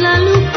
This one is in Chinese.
难路。